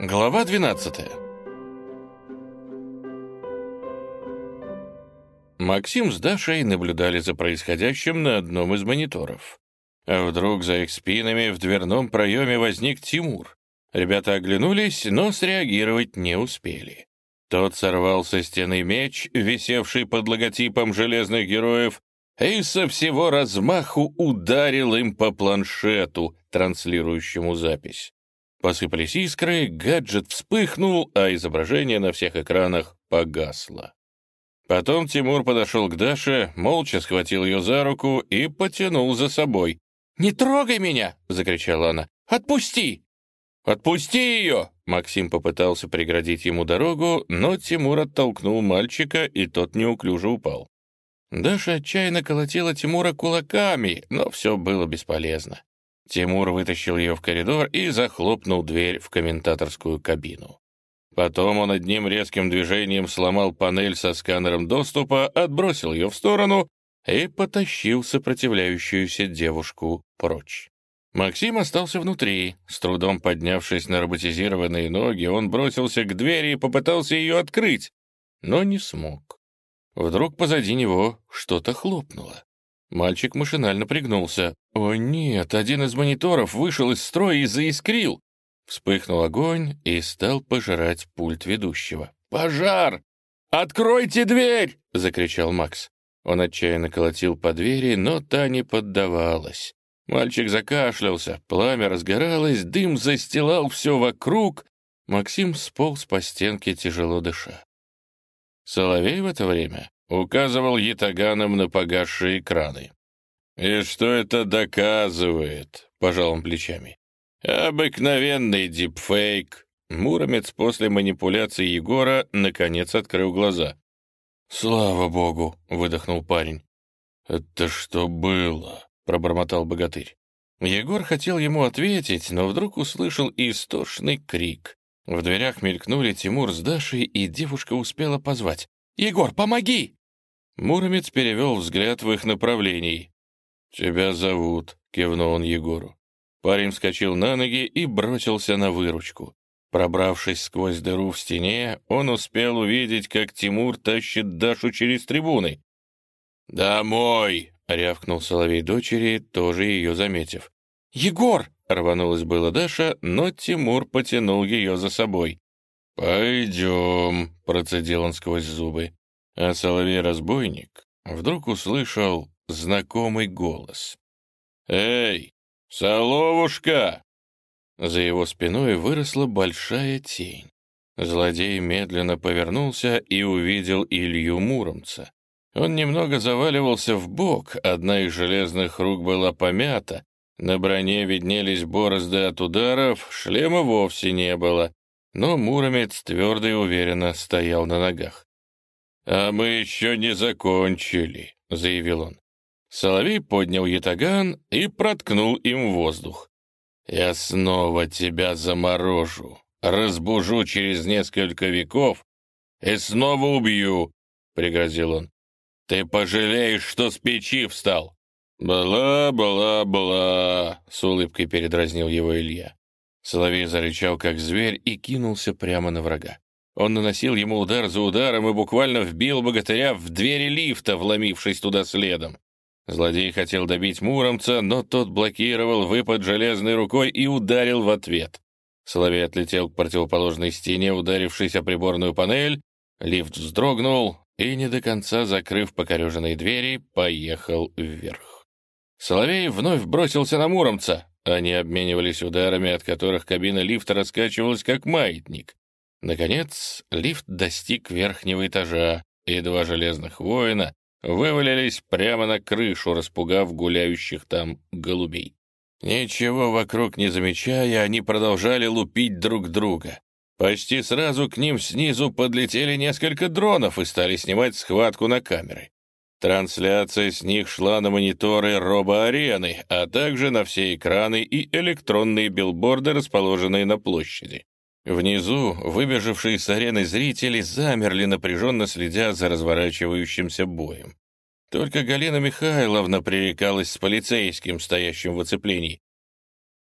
Глава 12 Максим с Дашей наблюдали за происходящим на одном из мониторов. А вдруг за их спинами в дверном проеме возник Тимур. Ребята оглянулись, но среагировать не успели. Тот сорвал со стены меч, висевший под логотипом «Железных героев», и со всего размаху ударил им по планшету, транслирующему запись. Посыпались искры, гаджет вспыхнул, а изображение на всех экранах погасло. Потом Тимур подошел к Даше, молча схватил ее за руку и потянул за собой. «Не трогай меня!» — закричала она. «Отпусти!» «Отпусти ее!» Максим попытался преградить ему дорогу, но Тимур оттолкнул мальчика, и тот неуклюже упал. Даша отчаянно колотила Тимура кулаками, но все было бесполезно. Тимур вытащил ее в коридор и захлопнул дверь в комментаторскую кабину. Потом он одним резким движением сломал панель со сканером доступа, отбросил ее в сторону и потащил сопротивляющуюся девушку прочь. Максим остался внутри. С трудом поднявшись на роботизированные ноги, он бросился к двери и попытался ее открыть, но не смог. Вдруг позади него что-то хлопнуло. Мальчик машинально пригнулся. «О нет, один из мониторов вышел из строя и заискрил!» Вспыхнул огонь и стал пожирать пульт ведущего. «Пожар! Откройте дверь!» — закричал Макс. Он отчаянно колотил по двери, но та не поддавалась. Мальчик закашлялся, пламя разгоралось, дым застилал все вокруг. Максим сполз по стенке, тяжело дыша. Соловей в это время указывал ятаганом на погасшие экраны. «И что это доказывает?» — пожал он плечами. «Обыкновенный дипфейк». Муромец после манипуляции Егора наконец открыл глаза. «Слава богу!» — выдохнул парень. «Это что было?» — пробормотал богатырь. Егор хотел ему ответить, но вдруг услышал истошный крик. В дверях мелькнули Тимур с Дашей, и девушка успела позвать. «Егор, помоги!» Муромец перевел взгляд в их направлении. «Тебя зовут», — кивнул он Егору. Парень вскочил на ноги и бросился на выручку. Пробравшись сквозь дыру в стене, он успел увидеть, как Тимур тащит Дашу через трибуны. «Домой!» — рявкнул соловей дочери, тоже ее заметив. «Егор!» — рванулась была Даша, но Тимур потянул ее за собой. «Пойдем», — процедил он сквозь зубы. А соловей-разбойник вдруг услышал знакомый голос. «Эй, соловушка!» За его спиной выросла большая тень. Злодей медленно повернулся и увидел Илью Муромца. Он немного заваливался в бок, одна из железных рук была помята, на броне виднелись борозды от ударов, шлема вовсе не было но Муромец твердо и уверенно стоял на ногах. «А мы еще не закончили», — заявил он. Соловей поднял ятаган и проткнул им воздух. «Я снова тебя заморожу, разбужу через несколько веков и снова убью», — пригрозил он. «Ты пожалеешь, что с печи встал». «Бла-бла-бла», — с улыбкой передразнил его Илья. Соловей зарычал, как зверь, и кинулся прямо на врага. Он наносил ему удар за ударом и буквально вбил богатыря в двери лифта, вломившись туда следом. Злодей хотел добить Муромца, но тот блокировал выпад железной рукой и ударил в ответ. Соловей отлетел к противоположной стене, ударившись о приборную панель. Лифт вздрогнул и, не до конца закрыв покореженные двери, поехал вверх. Соловей вновь бросился на Муромца. Они обменивались ударами, от которых кабина лифта раскачивалась как маятник. Наконец, лифт достиг верхнего этажа, и два железных воина вывалились прямо на крышу, распугав гуляющих там голубей. Ничего вокруг не замечая, они продолжали лупить друг друга. Почти сразу к ним снизу подлетели несколько дронов и стали снимать схватку на камеры. Трансляция с них шла на мониторы робо-арены, а также на все экраны и электронные билборды, расположенные на площади. Внизу выбежавшие с арены зрители замерли, напряженно следя за разворачивающимся боем. Только Галина Михайловна пререкалась с полицейским, стоящим в оцеплении.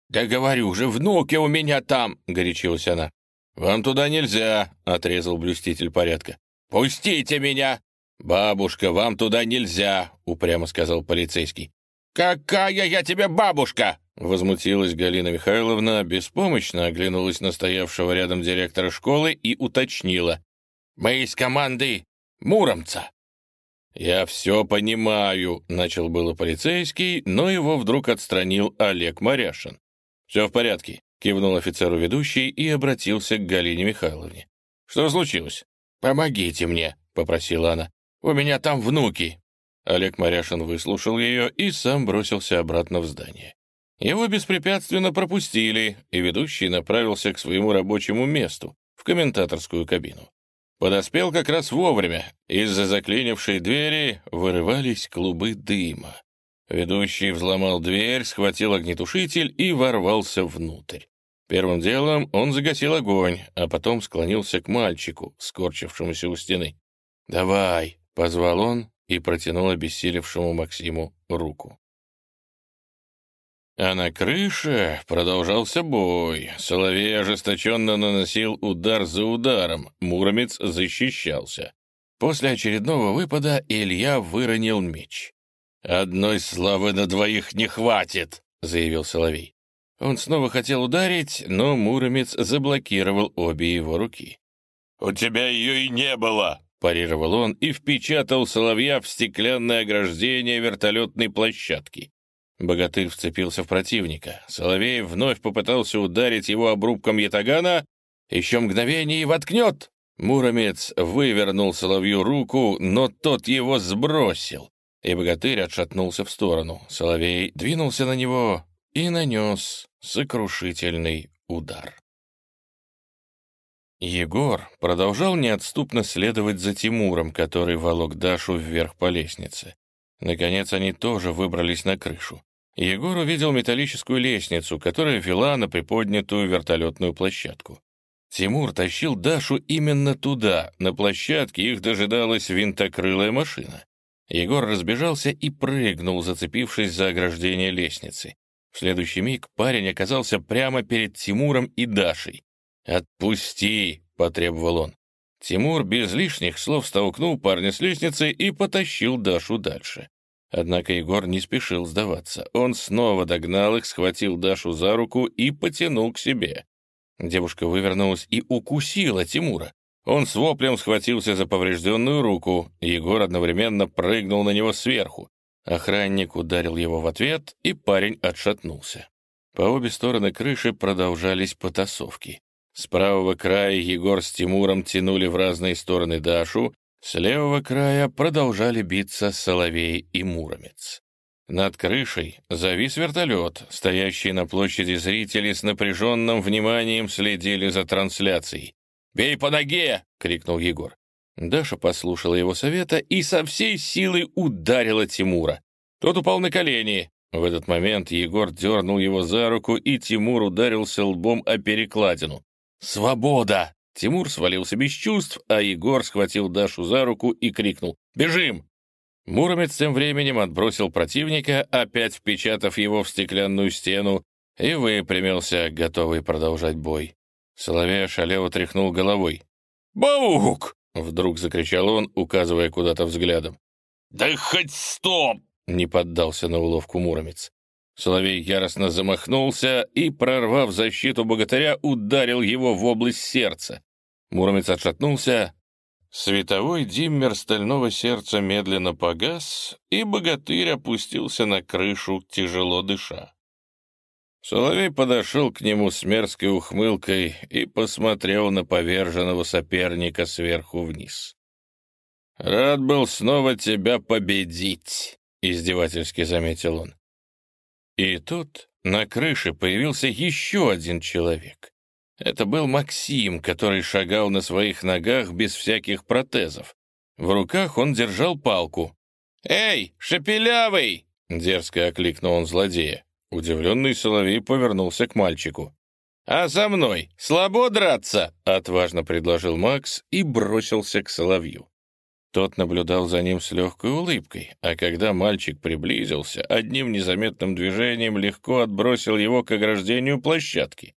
«Да говорю же, внуки у меня там!» — горячилась она. «Вам туда нельзя», — отрезал блюститель порядка. «Пустите меня!» «Бабушка, вам туда нельзя», — упрямо сказал полицейский. «Какая я тебе бабушка?» — возмутилась Галина Михайловна, беспомощно оглянулась на стоявшего рядом директора школы и уточнила. «Мы из команды Муромца». «Я все понимаю», — начал было полицейский, но его вдруг отстранил Олег Маряшин. «Все в порядке», — кивнул офицеру ведущий и обратился к Галине Михайловне. «Что случилось?» «Помогите мне», — попросила она. «У меня там внуки». Олег Маряшин выслушал ее и сам бросился обратно в здание. Его беспрепятственно пропустили, и ведущий направился к своему рабочему месту, в комментаторскую кабину. Подоспел как раз вовремя. Из-за заклинившей двери вырывались клубы дыма. Ведущий взломал дверь, схватил огнетушитель и ворвался внутрь. Первым делом он загасил огонь, а потом склонился к мальчику, скорчившемуся у стены. «Давай!» — позвал он и протянул обессилевшему Максиму руку. А на крыше продолжался бой. Соловей ожесточенно наносил удар за ударом. Муромец защищался. После очередного выпада Илья выронил меч. «Одной славы на двоих не хватит», — заявил Соловей. Он снова хотел ударить, но Муромец заблокировал обе его руки. «У тебя ее и не было!» — парировал он и впечатал Соловья в стеклянное ограждение вертолетной площадки. Богатырь вцепился в противника. Соловей вновь попытался ударить его обрубком ятагана. Еще мгновение и воткнет. Муромец вывернул Соловью руку, но тот его сбросил. И богатырь отшатнулся в сторону. Соловей двинулся на него и нанес сокрушительный удар. Егор продолжал неотступно следовать за Тимуром, который волок Дашу вверх по лестнице. Наконец они тоже выбрались на крышу. Егор увидел металлическую лестницу, которая вела на приподнятую вертолетную площадку. Тимур тащил Дашу именно туда, на площадке их дожидалась винтокрылая машина. Егор разбежался и прыгнул, зацепившись за ограждение лестницы. В следующий миг парень оказался прямо перед Тимуром и Дашей. «Отпусти!» — потребовал он. Тимур без лишних слов столкнул парня с лестницы и потащил Дашу дальше. Однако Егор не спешил сдаваться. Он снова догнал их, схватил Дашу за руку и потянул к себе. Девушка вывернулась и укусила Тимура. Он с воплем схватился за поврежденную руку. Егор одновременно прыгнул на него сверху. Охранник ударил его в ответ, и парень отшатнулся. По обе стороны крыши продолжались потасовки. С правого края Егор с Тимуром тянули в разные стороны Дашу, с левого края продолжали биться Соловей и Муромец. Над крышей завис вертолет, стоящий на площади зрители с напряженным вниманием следили за трансляцией. «Бей по ноге!» — крикнул Егор. Даша послушала его совета и со всей силы ударила Тимура. Тот упал на колени. В этот момент Егор дернул его за руку, и Тимур ударился лбом о перекладину. «Свобода!» Тимур свалился без чувств, а Егор схватил Дашу за руку и крикнул «Бежим!». Муромец тем временем отбросил противника, опять впечатав его в стеклянную стену, и выпрямился, готовый продолжать бой. Соловей ошалево тряхнул головой. «Баук!» — вдруг закричал он, указывая куда-то взглядом. «Да хоть стоп!» — не поддался на уловку Муромец. Соловей яростно замахнулся и, прорвав защиту богатыря, ударил его в область сердца. Муромец отшатнулся. Световой диммер стального сердца медленно погас, и богатырь опустился на крышу, тяжело дыша. Соловей подошел к нему с мерзкой ухмылкой и посмотрел на поверженного соперника сверху вниз. «Рад был снова тебя победить», — издевательски заметил он. И тут на крыше появился еще один человек. Это был Максим, который шагал на своих ногах без всяких протезов. В руках он держал палку. «Эй, шепелявый!» — дерзко окликнул он злодея. Удивленный Соловей повернулся к мальчику. «А за мной слабо драться?» — отважно предложил Макс и бросился к Соловью. Тот наблюдал за ним с легкой улыбкой, а когда мальчик приблизился, одним незаметным движением легко отбросил его к ограждению площадки.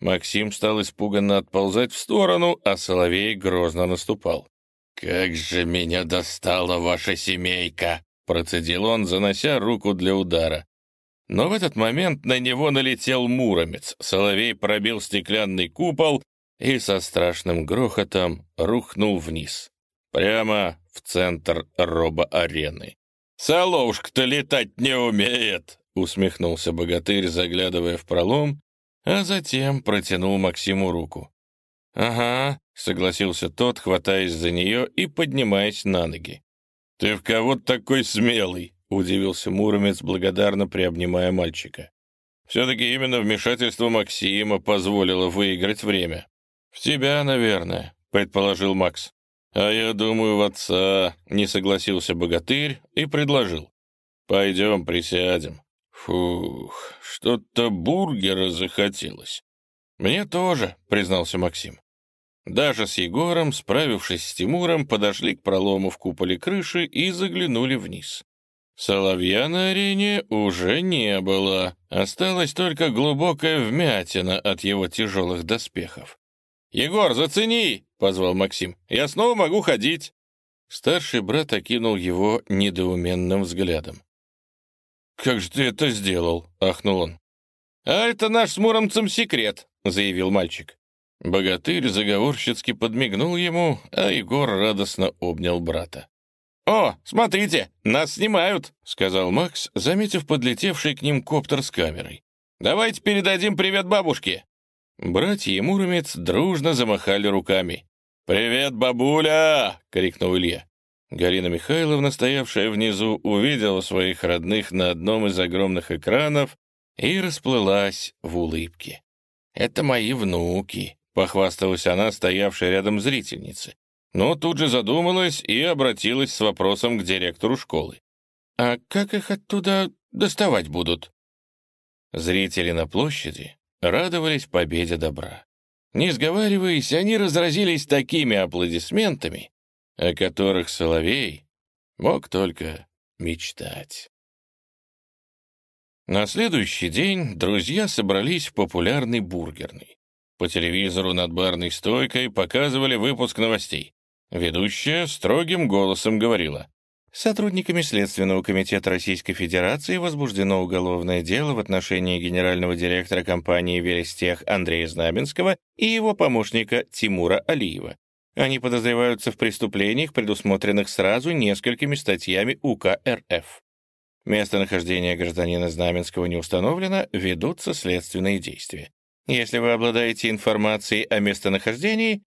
Максим стал испуганно отползать в сторону, а Соловей грозно наступал. «Как же меня достала ваша семейка!» — процедил он, занося руку для удара. Но в этот момент на него налетел муромец. Соловей пробил стеклянный купол и со страшным грохотом рухнул вниз. Прямо в центр робо-арены. «Соловушка-то летать не умеет!» — усмехнулся богатырь, заглядывая в пролом, а затем протянул Максиму руку. «Ага», — согласился тот, хватаясь за нее и поднимаясь на ноги. «Ты в кого такой смелый?» — удивился Муромец, благодарно приобнимая мальчика. «Все-таки именно вмешательство Максима позволило выиграть время». «В тебя, наверное», — предположил Макс. «А я думаю, в отца», — не согласился богатырь и предложил. «Пойдем присядем». «Фух, что-то бургера захотелось». «Мне тоже», — признался Максим. Даже с Егором, справившись с Тимуром, подошли к пролому в куполе крыши и заглянули вниз. Соловья на арене уже не было, осталась только глубокая вмятина от его тяжелых доспехов. «Егор, зацени!» — позвал Максим. «Я снова могу ходить!» Старший брат окинул его недоуменным взглядом. «Как же ты это сделал?» — ахнул он. «А это наш с Муромцем секрет», — заявил мальчик. Богатырь заговорщицки подмигнул ему, а Егор радостно обнял брата. «О, смотрите, нас снимают!» — сказал Макс, заметив подлетевший к ним коптер с камерой. «Давайте передадим привет бабушке!» Братья и Муромец дружно замахали руками. «Привет, бабуля!» — крикнул Илья. Галина Михайловна, стоявшая внизу, увидела своих родных на одном из огромных экранов и расплылась в улыбке. «Это мои внуки», — похвасталась она, стоявшая рядом зрительнице. Но тут же задумалась и обратилась с вопросом к директору школы. «А как их оттуда доставать будут?» Зрители на площади радовались победе добра. Не сговариваясь, они разразились такими аплодисментами, о которых Соловей мог только мечтать. На следующий день друзья собрались в популярный бургерный. По телевизору над барной стойкой показывали выпуск новостей. Ведущая строгим голосом говорила. Сотрудниками Следственного комитета Российской Федерации возбуждено уголовное дело в отношении генерального директора компании «Велестех» Андрея Знаменского и его помощника Тимура Алиева. Они подозреваются в преступлениях, предусмотренных сразу несколькими статьями УК РФ. Местонахождение гражданина Знаменского не установлено, ведутся следственные действия. Если вы обладаете информацией о местонахождении,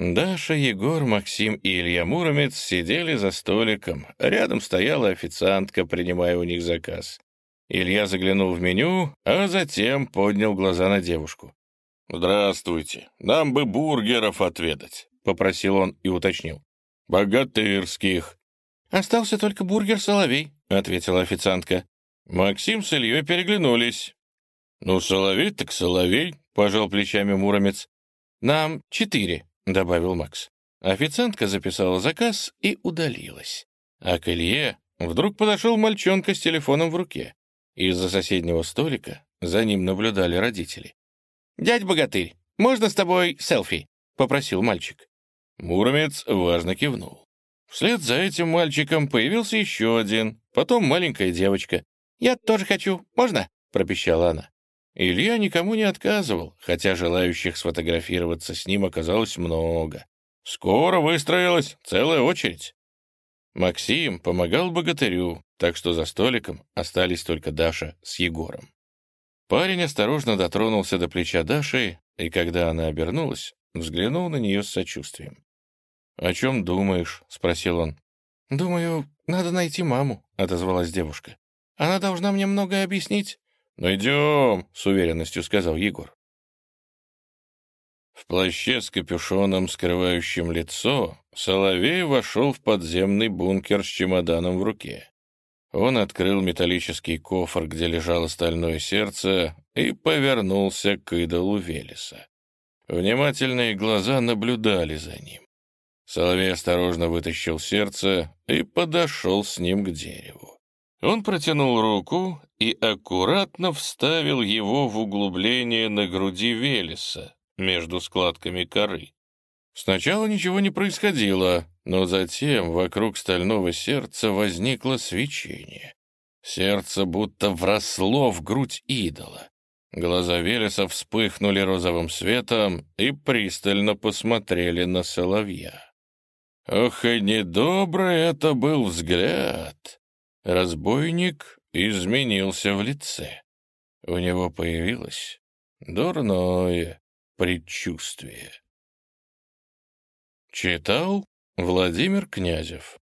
Даша, Егор, Максим и Илья Муромец сидели за столиком. Рядом стояла официантка, принимая у них заказ. Илья заглянул в меню, а затем поднял глаза на девушку. «Здравствуйте. Нам бы бургеров отведать», — попросил он и уточнил. «Богатырских». «Остался только бургер «Соловей», — ответила официантка. Максим с Ильей переглянулись. «Ну, соловей так соловей», — пожал плечами Муромец. «Нам четыре», — добавил Макс. Официантка записала заказ и удалилась. А к Илье вдруг подошел мальчонка с телефоном в руке. Из-за соседнего столика за ним наблюдали родители. «Дядь Богатырь, можно с тобой селфи?» — попросил мальчик. Муромец важно кивнул. Вслед за этим мальчиком появился еще один, потом маленькая девочка. «Я тоже хочу, можно?» — пропищала она. Илья никому не отказывал, хотя желающих сфотографироваться с ним оказалось много. Скоро выстроилась целая очередь. Максим помогал богатырю, так что за столиком остались только Даша с Егором. Парень осторожно дотронулся до плеча Даши, и когда она обернулась, взглянул на нее с сочувствием. «О чем думаешь?» — спросил он. «Думаю, надо найти маму», — отозвалась девушка. «Она должна мне многое объяснить». «Ну идем», — с уверенностью сказал Егор. В плаще с капюшоном, скрывающим лицо, Соловей вошел в подземный бункер с чемоданом в руке. Он открыл металлический кофр, где лежало стальное сердце, и повернулся к идолу Велеса. Внимательные глаза наблюдали за ним. Соловей осторожно вытащил сердце и подошел с ним к дереву. Он протянул руку и аккуратно вставил его в углубление на груди Велеса между складками коры. Сначала ничего не происходило, но затем вокруг стального сердца возникло свечение. Сердце будто вросло в грудь идола. Глаза Велеса вспыхнули розовым светом и пристально посмотрели на соловья. Ох, и недобрый это был взгляд! Разбойник изменился в лице. У него появилось дурное предчувствие. Читал Владимир Князев